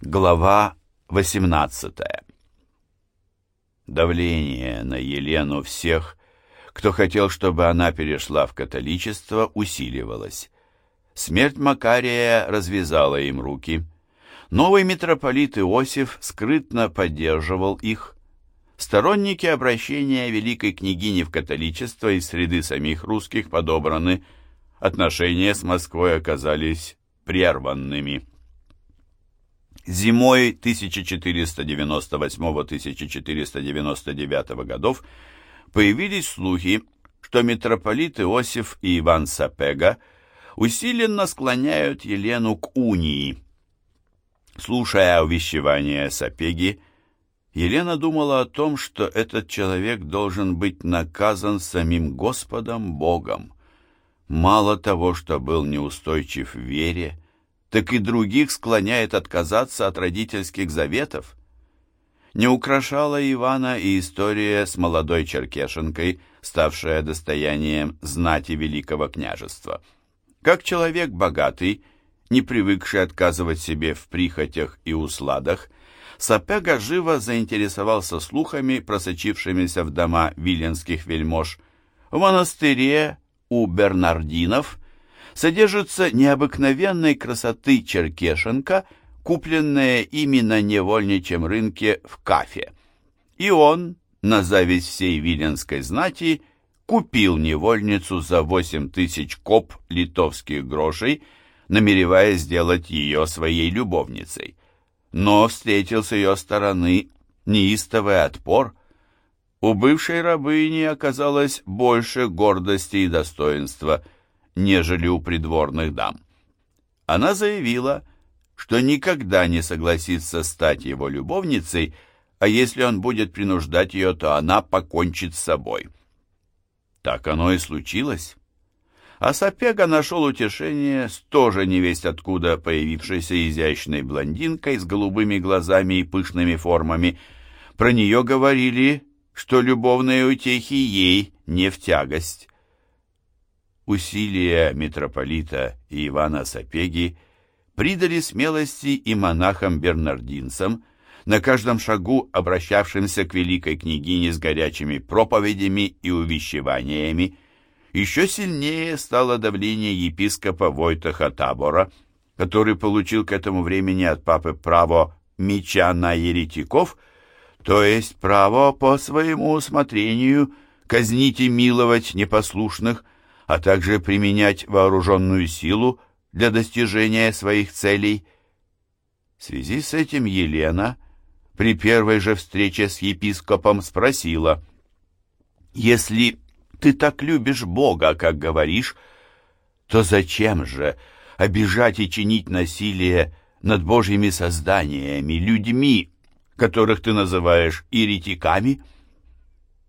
Глава 18 Давление на Елену всех, кто хотел, чтобы она перешла в католичество, усиливалось. Смерть Макария развязала им руки. Новый митрополит Иосиф скрытно поддерживал их. Сторонники обращения великой княгини в католичество из среды самих русских подобраны. Отношения с Москвой оказались прерванными. Зимой 1498-1499 годов появились слухи, что митрополит Иосиф и Иван Сапега усиленно склоняют Елену к унии. Слушая увещевания Сапеги, Елена думала о том, что этот человек должен быть наказан самим Господом Богом. Мало того, что был неустойчив в вере, так и других склоняет отказаться от родительских заветов. Не украшала Ивана и история с молодой черкешенкой, ставшая достоянием знати Великого княжества. Как человек богатый, не привыкший отказывать себе в прихотях и усладах, Сапега живо заинтересовался слухами, просочившимися в дома виленских вельмож. В монастыре у Бернардинов – содержится необыкновенной красоты черкешенка, купленная ими на невольничьем рынке в Кафе. И он, на зависть всей виленской знати, купил невольницу за восемь тысяч коп литовских грошей, намереваясь сделать ее своей любовницей. Но встретил с ее стороны неистовый отпор. У бывшей рабыни оказалось больше гордости и достоинства – нежели у придворных дам. Она заявила, что никогда не согласится стать его любовницей, а если он будет принуждать ее, то она покончит с собой. Так оно и случилось. А Сапега нашел утешение с тоже невесть откуда появившейся изящной блондинкой с голубыми глазами и пышными формами. Про нее говорили, что любовные утехи ей не в тягость. Усилия митрополита и Ивана Сапеги придали смелости и монахам-бернардинцам, на каждом шагу обращавшимся к великой княгине с горячими проповедями и увещеваниями. Еще сильнее стало давление епископа Войтаха Табора, который получил к этому времени от папы право меча на еретиков, то есть право по своему усмотрению казнить и миловать непослушных, а также применять вооруженную силу для достижения своих целей. В связи с этим Елена при первой же встрече с епископом спросила, «Если ты так любишь Бога, как говоришь, то зачем же обижать и чинить насилие над Божьими созданиями, людьми, которых ты называешь еретиками?»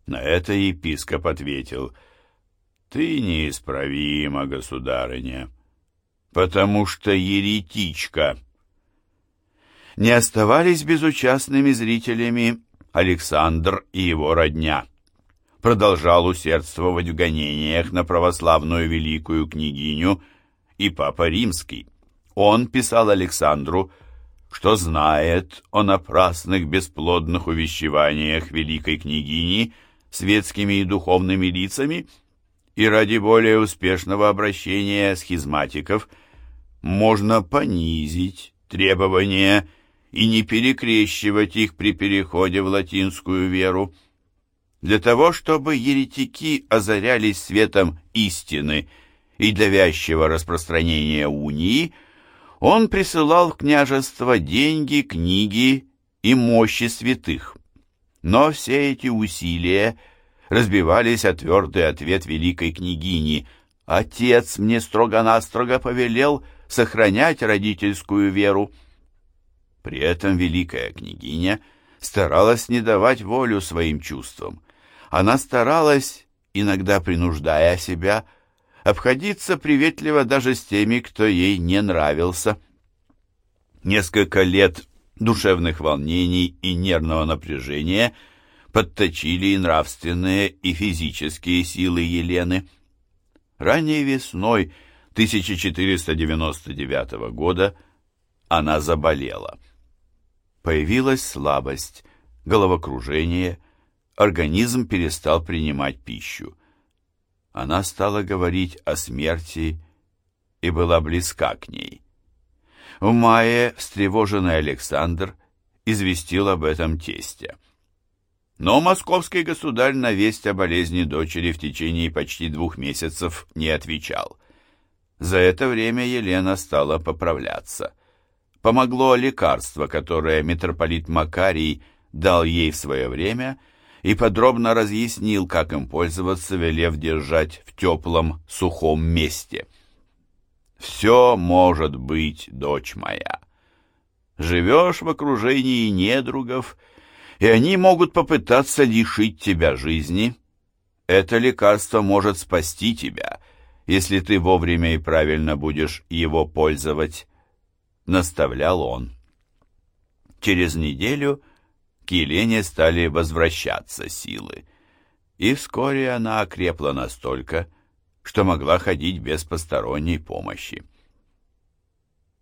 На это епископ ответил – ты неисправима, государыня, потому что еретичка. Не оставались безучастными зрителями Александр и его родня. Продолжал усердствовать в гонениях на православную великую княгиню и Папа Римский. Он писал Александру, что знает о напрасных бесплодных увещеваниях великой княгини светскими и духовными лицами, и ради более успешного обращения схизматиков можно понизить требования и не перекрещивать их при переходе в латинскую веру. Для того, чтобы еретики озарялись светом истины и для вязчего распространения унии, он присылал в княжество деньги, книги и мощи святых. Но все эти усилия – разбивались о твердый ответ великой княгини. «Отец мне строго-настрого повелел сохранять родительскую веру». При этом великая княгиня старалась не давать волю своим чувствам. Она старалась, иногда принуждая себя, обходиться приветливо даже с теми, кто ей не нравился. Несколько лет душевных волнений и нервного напряжения – подточили и нравственные, и физические силы Елены. Ранней весной 1499 года она заболела. Появилась слабость, головокружение, организм перестал принимать пищу. Она стала говорить о смерти и была близка к ней. В мае встревоженный Александр известил об этом тестя. Но московский государь на весть о болезни дочери в течение почти двух месяцев не отвечал. За это время Елена стала поправляться. Помогло лекарство, которое митрополит Макарий дал ей в свое время и подробно разъяснил, как им пользоваться, велев держать в теплом, сухом месте. «Все может быть, дочь моя. Живешь в окружении недругов, и они могут попытаться лишить тебя жизни. Это лекарство может спасти тебя, если ты вовремя и правильно будешь его пользовать», — наставлял он. Через неделю к Елене стали возвращаться силы, и вскоре она окрепла настолько, что могла ходить без посторонней помощи.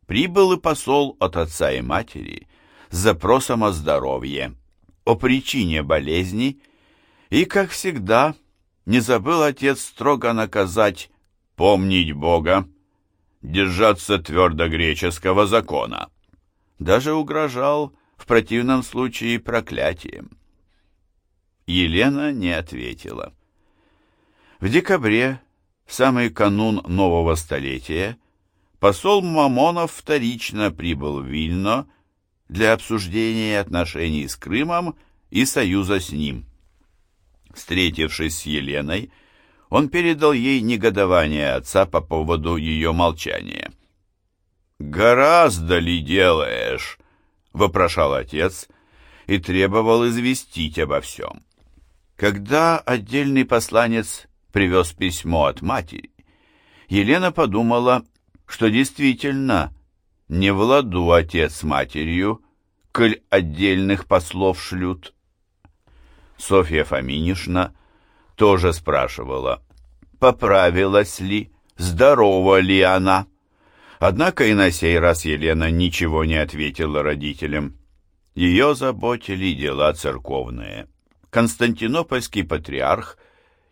Прибыл и посол от отца и матери с запросом о здоровье, о причине болезни, и, как всегда, не забыл отец строго наказать помнить Бога, держаться твердо греческого закона. Даже угрожал в противном случае проклятием. Елена не ответила. В декабре, в самый канун нового столетия, посол Мамонов вторично прибыл в Вильно для обсуждения отношений с Крымом и союза с ним. Встретившись с Еленой, он передал ей негодование отца по поводу ее молчания. «Гораздо ли делаешь?» — вопрошал отец и требовал известить обо всем. Когда отдельный посланец привез письмо от матери, Елена подумала, что действительно не в ладу отец с матерью, коль отдельных послов шлют. Софья Фоминишна тоже спрашивала, поправилась ли, здорова ли она. Однако и на сей раз Елена ничего не ответила родителям. Ее заботили дела церковные. Константинопольский патриарх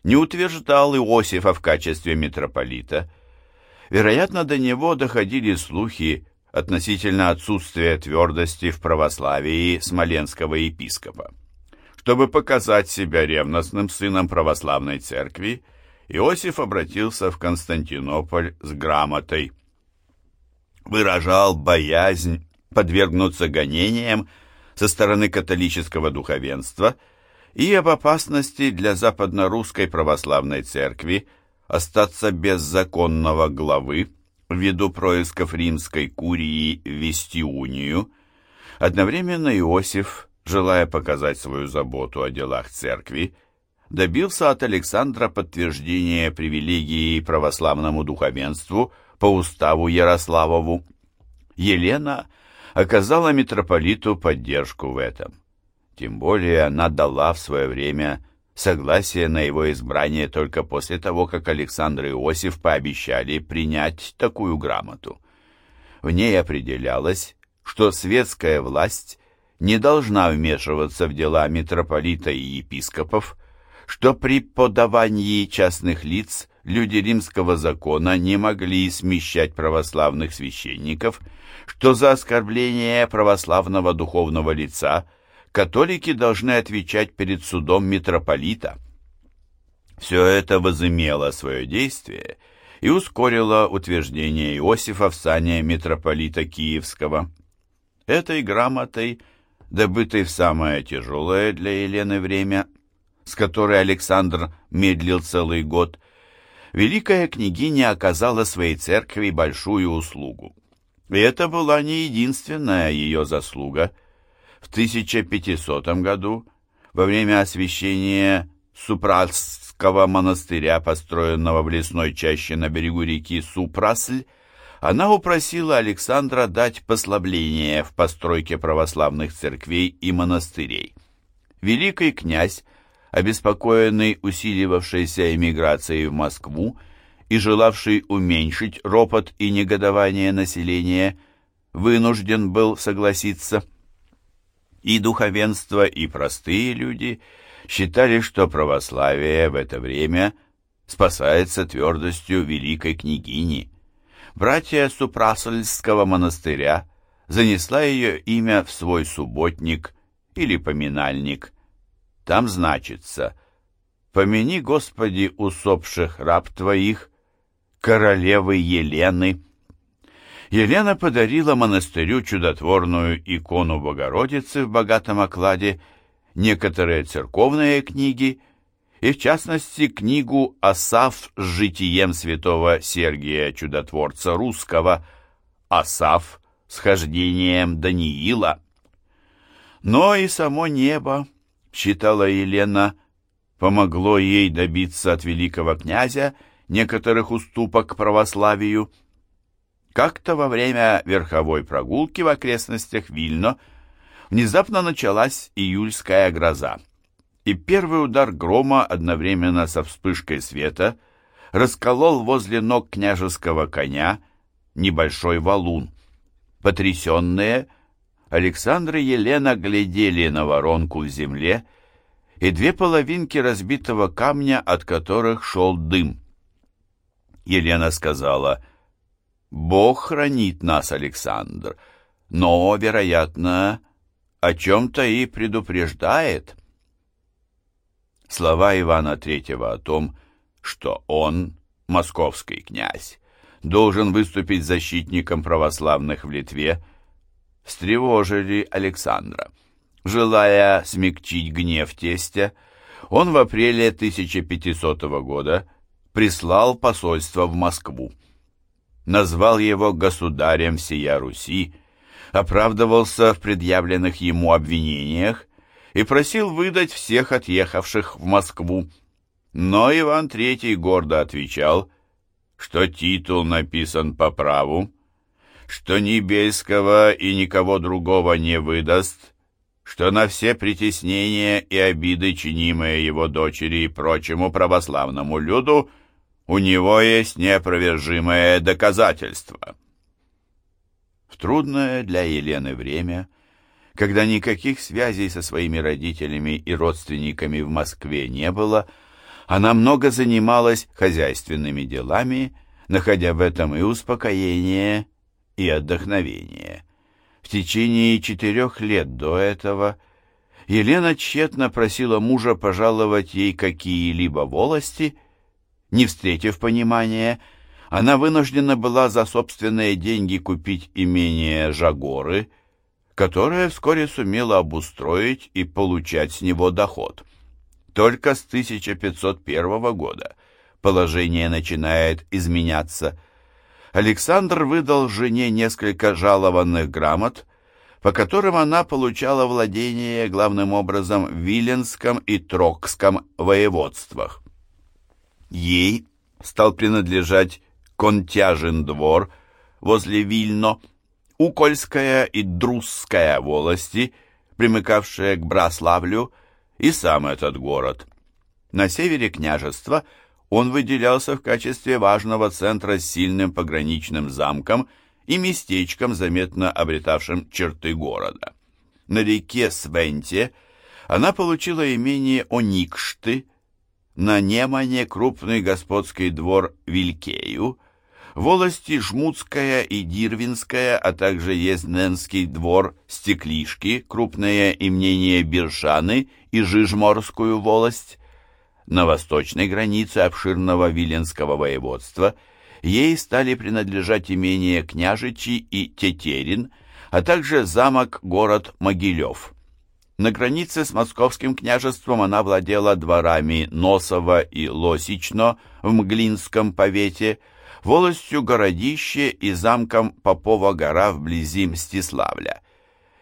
не утверждал Иосифа в качестве митрополита. Вероятно, до него доходили слухи относительно отсутствия твердости в православии смоленского епископа. Чтобы показать себя ревностным сыном православной церкви, Иосиф обратился в Константинополь с грамотой. Выражал боязнь подвергнуться гонениям со стороны католического духовенства и об опасности для западно-русской православной церкви остаться без законного главы, ввиду происков римской курии в Вестиунию, одновременно Иосиф, желая показать свою заботу о делах церкви, добился от Александра подтверждения привилегии православному духовенству по уставу Ярославову. Елена оказала митрополиту поддержку в этом. Тем более она дала в свое время согласие на его избрание только после того, как Александр и Иосиф пообещали принять такую грамоту. В ней определялось, что светская власть не должна вмешиваться в дела митрополита и епископов, что при подавании частных лиц люди римского закона не могли смещать православных священников, что за оскорбление православного духовного лица – католики должны отвечать перед судом митрополита. Все это возымело свое действие и ускорило утверждение Иосифа в сане митрополита Киевского. Этой грамотой, добытой в самое тяжелое для Елены время, с которой Александр медлил целый год, великая княгиня оказала своей церкви большую услугу. И это была не единственная ее заслуга – в 1500 году, во время освящения Супрасского монастыря, построенного в лесной чаще на берегу реки Супрасль, она упросила Александра дать послабление в постройке православных церквей и монастырей. Великий князь, обеспокоенный усиливавшейся эмиграцией в Москву и желавший уменьшить ропот и негодование населения, вынужден был согласиться – И духовенство, и простые люди считали, что православие в это время спасается твердостью великой княгини. Братья Супрасольского монастыря занесла ее имя в свой субботник или поминальник. Там значится «Помяни, Господи, усопших раб Твоих, королевы Елены». Елена подарила монастырю чудотворную икону Богородицы в богатом окладе, некоторые церковные книги и, в частности, книгу «Асаф с житием святого Сергия Чудотворца Русского», «Асаф с хождением Даниила». Но и само небо, считала Елена, помогло ей добиться от великого князя некоторых уступок православию – как-то во время верховой прогулки в окрестностях Вильно внезапно началась июльская гроза, и первый удар грома одновременно со вспышкой света расколол возле ног княжеского коня небольшой валун. Потрясенные, Александр и Елена глядели на воронку в земле и две половинки разбитого камня, от которых шел дым. Елена сказала — Бог хранит нас, Александр, но, вероятно, о чем-то и предупреждает. Слова Ивана Третьего о том, что он, московский князь, должен выступить защитником православных в Литве, встревожили Александра. Желая смягчить гнев тестя, он в апреле 1500 года прислал посольство в Москву назвал его государем всея Руси, оправдывался в предъявленных ему обвинениях и просил выдать всех отъехавших в Москву. Но Иван III гордо отвечал, что титул написан по праву, что ни Бельского и никого другого не выдаст, что на все притеснения и обиды, чинимые его дочери и прочему православному люду, у него есть неопровержимое доказательство. В трудное для Елены время, когда никаких связей со своими родителями и родственниками в Москве не было, она много занималась хозяйственными делами, находя в этом и успокоение, и отдохновение. В течение четырех лет до этого Елена тщетно просила мужа пожаловать ей какие-либо волости – не встретив понимания, она вынуждена была за собственные деньги купить имение Жагоры, которое вскоре сумела обустроить и получать с него доход. Только с 1501 года положение начинает изменяться. Александр выдал жене несколько жалованных грамот, по которым она получала владение главным образом в Виленском и Трокском воеводствах. Ей стал принадлежать Контяжин двор возле Вильно, Укольская и Друзская волости, примыкавшие к Браславлю, и сам этот город. На севере княжества он выделялся в качестве важного центра с сильным пограничным замком и местечком, заметно обретавшим черты города. На реке Свенте она получила имение Оникшты, на Немане крупный господский двор Вилькею, волости Жмутская и Дирвинская, а также Ездненский двор Стеклишки, крупное имение Биршаны и Жижморскую волость. На восточной границе обширного Виленского воеводства ей стали принадлежать имения Княжичи и Тетерин, а также замок-город Могилев. На границе с московским княжеством она владела дворами Носова и Лосично в Мглинском повете, волостью Городище и замком Попова гора вблизи Мстиславля.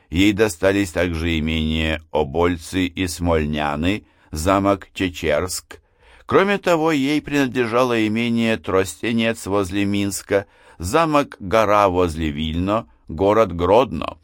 Ей достались также имения Обольцы и Смольняны, замок Чечерск. Кроме того, ей принадлежало имение Тростенец возле Минска, замок Гора возле Вильно, город Гродно.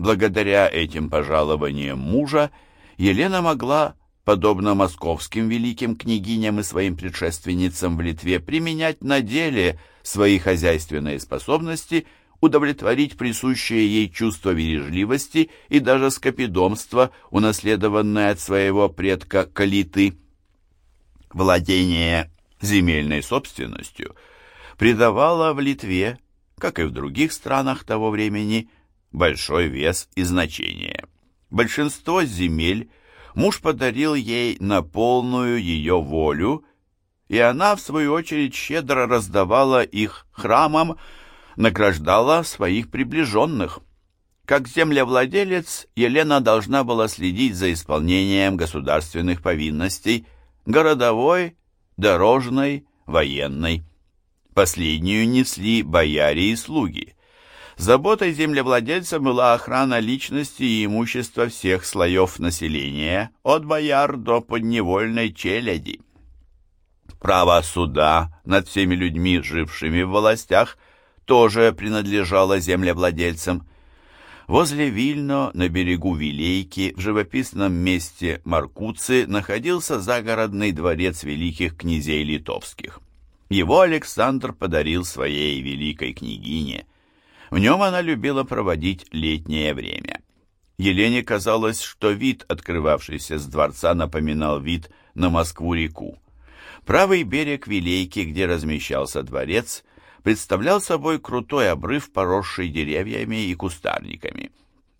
Благодаря этим пожалованиям мужа Елена могла, подобно московским великим княгиням и своим предшественницам в Литве, применять на деле свои хозяйственные способности, удовлетворить присущее ей чувство бережливости и даже скопидомства, унаследованное от своего предка Калиты. Владение земельной собственностью придавало в Литве, как и в других странах того времени, большой вес и значение. Большинство земель муж подарил ей на полную ее волю, и она, в свою очередь, щедро раздавала их храмам, награждала своих приближенных. Как землевладелец, Елена должна была следить за исполнением государственных повинностей, городовой, дорожной, военной. Последнюю несли бояре и слуги. Заботой землевладельца была охрана личности и имущества всех слоев населения, от бояр до подневольной челяди. Право суда над всеми людьми, жившими в властях, тоже принадлежало землевладельцам. Возле Вильно, на берегу Вилейки, в живописном месте Маркуцы, находился загородный дворец великих князей литовских. Его Александр подарил своей великой княгине. В нем она любила проводить летнее время. Елене казалось, что вид, открывавшийся с дворца, напоминал вид на Москву-реку. Правый берег Вилейки, где размещался дворец, представлял собой крутой обрыв, поросший деревьями и кустарниками.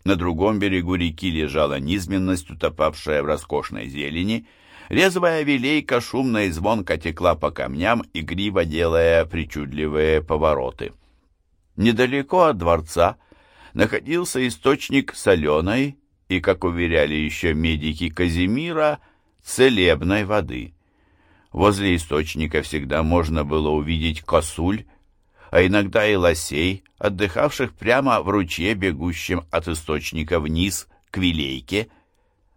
На другом берегу реки лежала низменность, утопавшая в роскошной зелени. Резвая вилейка шумно и звонко текла по камням, игриво делая причудливые повороты. Недалеко от дворца находился источник соленой и, как уверяли еще медики Казимира, целебной воды. Возле источника всегда можно было увидеть косуль, а иногда и лосей, отдыхавших прямо в ручье, бегущем от источника вниз к Вилейке.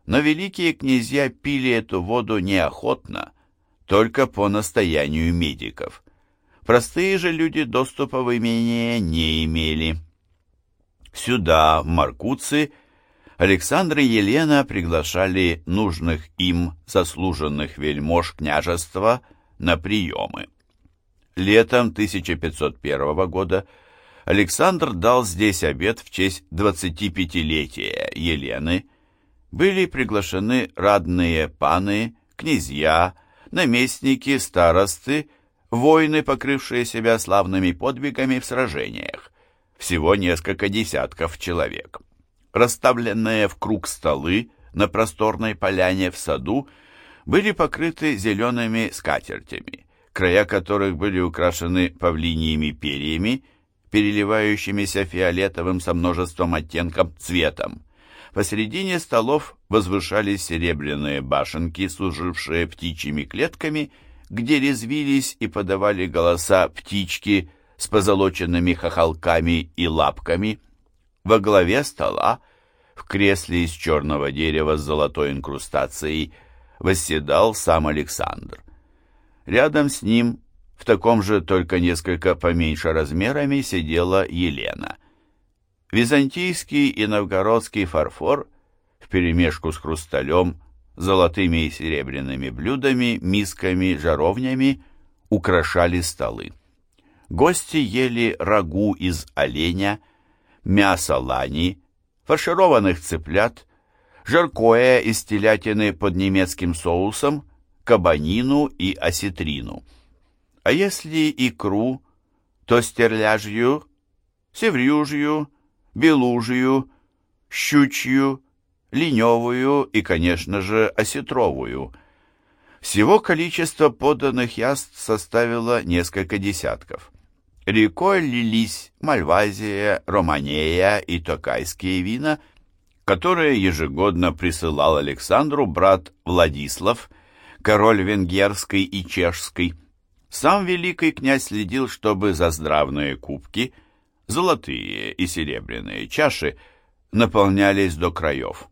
Но великие князья пили эту воду неохотно, только по настоянию медиков. Простые же люди доступа в имение не имели. Сюда, в Маркуцы, Александр и Елена приглашали нужных им заслуженных вельмож княжества на приемы. Летом 1501 года Александр дал здесь обед в честь 25-летия Елены. Были приглашены радные паны, князья, наместники, старосты, воины, покрывшие себя славными подвигами в сражениях, всего несколько десятков человек. Расставленные в круг столы на просторной поляне в саду были покрыты зелеными скатертями, края которых были украшены павлиньими перьями, переливающимися фиолетовым со множеством оттенков цветом. Посередине столов возвышались серебряные башенки, служившие птичьими клетками, где резвились и подавали голоса птички с позолоченными хохолками и лапками. Во главе стола, в кресле из черного дерева с золотой инкрустацией, восседал сам Александр. Рядом с ним, в таком же, только несколько поменьше размерами, сидела Елена. Византийский и новгородский фарфор вперемешку с хрусталем золотыми и серебряными блюдами, мисками, жаровнями украшали столы. Гости ели рагу из оленя, мясо лани, фаршированных цыплят, жаркое из телятины под немецким соусом, кабанину и осетрину. А если икру, то стерляжью, севрюжью, белужью, щучью, леневую и, конечно же, осетровую. Всего количество поданных яств составило несколько десятков. Рекой лились Мальвазия, Романея и Токайские вина, которые ежегодно присылал Александру брат Владислав, король венгерской и чешской. Сам великий князь следил, чтобы за здравные кубки, золотые и серебряные чаши, наполнялись до краев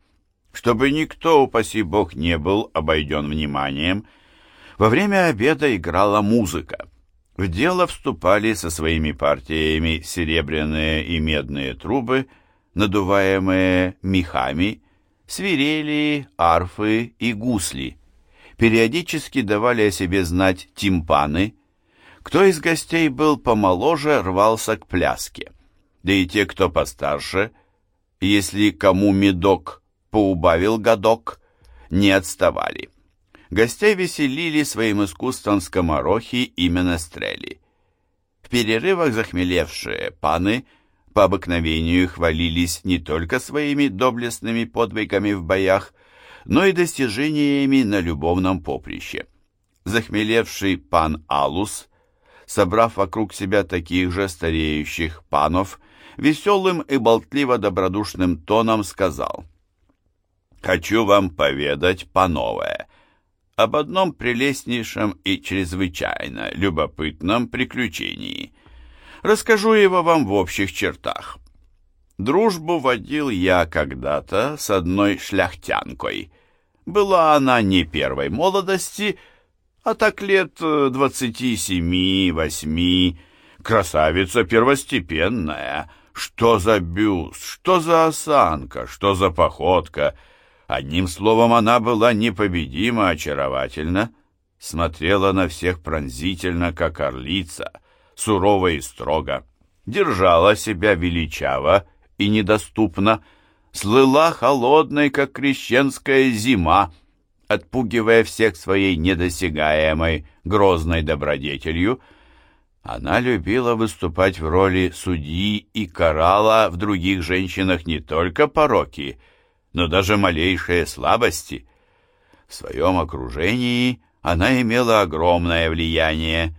чтобы никто, упаси бог, не был обойден вниманием, во время обеда играла музыка. В дело вступали со своими партиями серебряные и медные трубы, надуваемые мехами, свирели, арфы и гусли. Периодически давали о себе знать тимпаны. Кто из гостей был помоложе, рвался к пляске. да и те, кто постарше, если кому медок поубавил годок, не отставали. Гостей веселили своим искусством скоморохи и менестрели. В перерывах захмелевшие паны по обыкновению хвалились не только своими доблестными подвигами в боях, но и достижениями на любовном поприще. Захмелевший пан Алус, собрав вокруг себя таких же стареющих панов, веселым и болтливо-добродушным тоном сказал «Хочу вам поведать, пановое, об одном прелестнейшем и чрезвычайно любопытном приключении. Расскажу его вам в общих чертах. Дружбу водил я когда-то с одной шляхтянкой. Была она не первой молодости, а так лет двадцати семи-восьми, красавица первостепенная. Что за бюст, что за осанка, что за походка. Одним словом, она была непобедимо очаровательна, смотрела на всех пронзительно, как орлица, сурово и строго, держала себя величаво и недоступно, слыла холодной, как крещенская зима, отпугивая всех своей недосягаемой грозной добродетелью, она любила выступать в роли судьи и карала в других женщинах не только пороки, но даже малейшие слабости. В своем окружении она имела огромное влияние.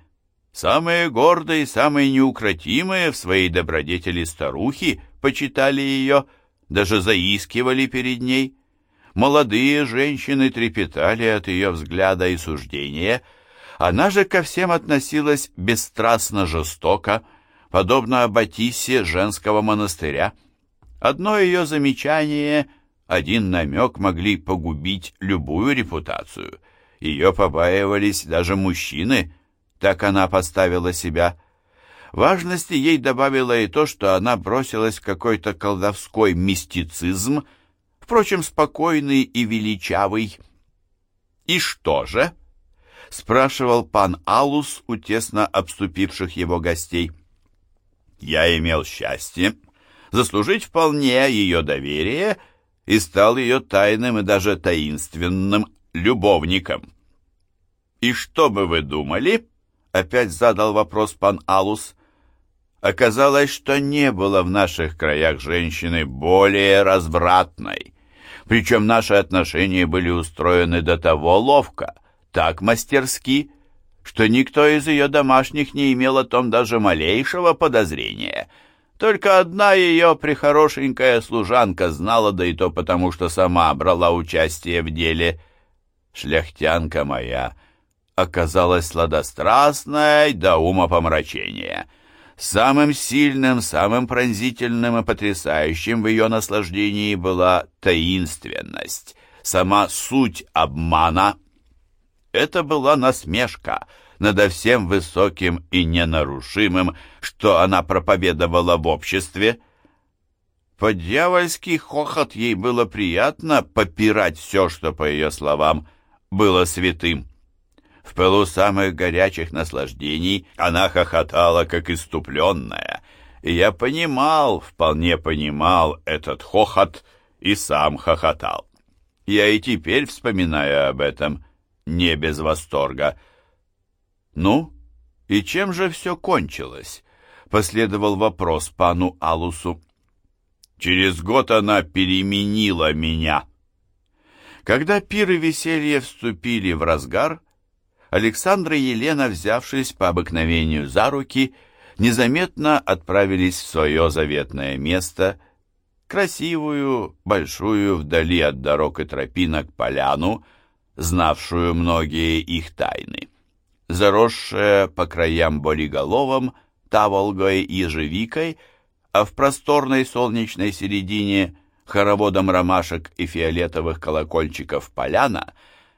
Самые гордые, самые неукротимые в своей добродетели старухи почитали ее, даже заискивали перед ней. Молодые женщины трепетали от ее взгляда и суждения. Она же ко всем относилась бесстрастно жестоко, подобно Аббатисе женского монастыря. Одно ее замечание, один намек могли погубить любую репутацию. Ее побаивались даже мужчины, так она поставила себя. Важности ей добавило и то, что она бросилась в какой-то колдовской мистицизм, впрочем, спокойный и величавый. «И что же?» — спрашивал пан Алус у тесно обступивших его гостей. «Я имел счастье заслужить вполне ее доверие и стал ее тайным и даже таинственным любовником». «И что бы вы думали?» — опять задал вопрос пан Алус. Оказалось, что не было в наших краях женщины более развратной. Причем наши отношения были устроены до того ловко, так мастерски, что никто из ее домашних не имел о том даже малейшего подозрения. Только одна ее прихорошенькая служанка знала, да и то потому, что сама брала участие в деле. Шляхтянка моя оказалась сладострастной до ума помрачения — Самым сильным, самым пронзительным и потрясающим в ее наслаждении была таинственность, сама суть обмана. Это была насмешка надо всем высоким и ненарушимым, что она проповедовала в обществе. По-дьявольски хохот ей было приятно попирать все, что, по ее словам, было святым. В пылу самых горячих наслаждений она хохотала, как иступленная. И я понимал, вполне понимал этот хохот и сам хохотал. Я и теперь вспоминаю об этом, не без восторга. «Ну, и чем же все кончилось?» — последовал вопрос пану Алусу. «Через год она переменила меня». Когда пир и веселье вступили в разгар, Александра и Елена, взявшись по обыкновению за руки, незаметно отправились в свое заветное место, красивую, большую, вдали от дорог и тропинок поляну, знавшую многие их тайны. Заросшая по краям бориголовом, таволгой ежевикой, а в просторной солнечной середине хороводом ромашек и фиолетовых колокольчиков поляна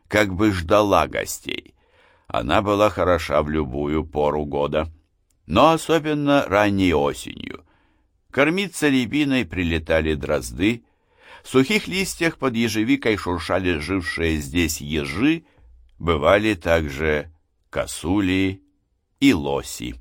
как бы ждала гостей. Она была хороша в любую пору года, но особенно ранней осенью. Кормиться рябиной прилетали дрозды, в сухих листьях под ежевикой шуршали жившие здесь ежи, бывали также косули и лоси.